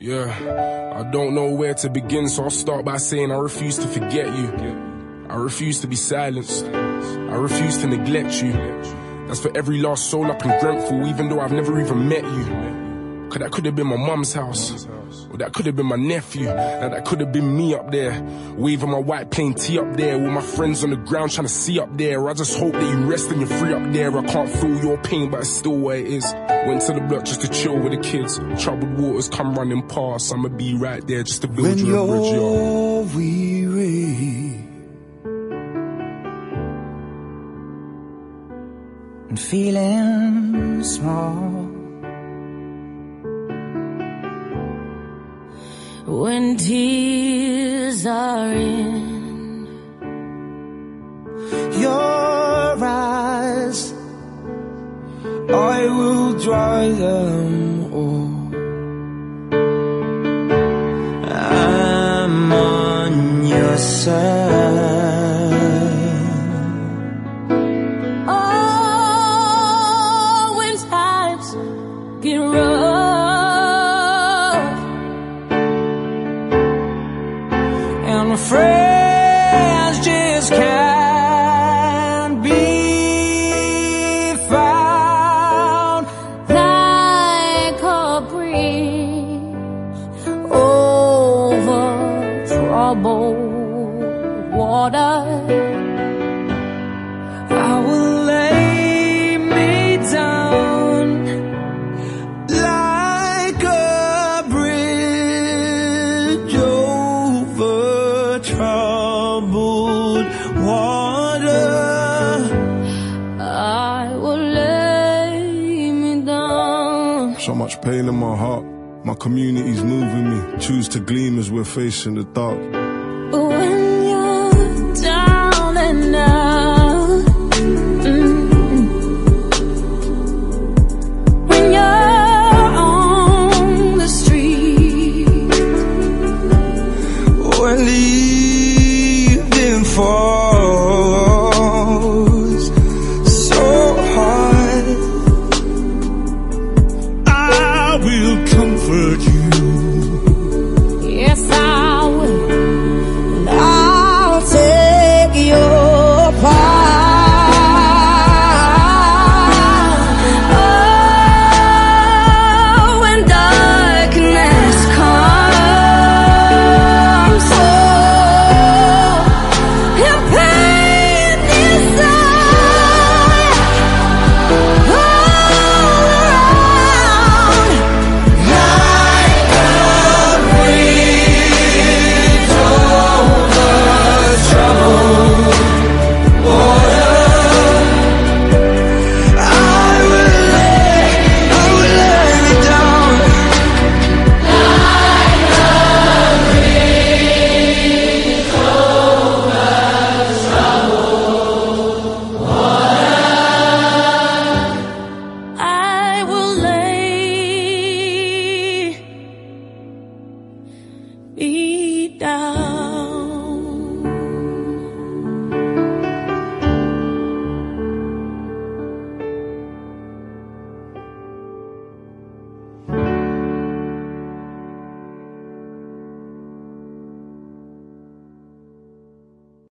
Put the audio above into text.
Yeah, I don't know where to begin, so I'll start by saying I refuse to forget you. I refuse to be silenced. I refuse to neglect you. That's for every lost soul up in Grenfell, even though I've never even met you. Cause that could have been my mum's house. Or that could have been my nephew. Now that could have been me up there. Waving my white plain tee up there. With my friends on the ground trying to see up there. I just hope that you rest and you're free up there. I can't feel your pain, but it's still where it is. Went to the block just to chill with the kids. Troubled waters come running past. I'ma be right there just to build when you a bridge, you're weary and feeling small. When tears are in your eyes, I will dry them all. I'm on your side. Oh, when times get rough friends just can't be found. like a bridge over troubled water. Troubled water. I will lay me down. So much pain in my heart. My community's moving me. Choose to gleam as we're facing the dark. When you're down and out, mm. when you're on the street, When the evening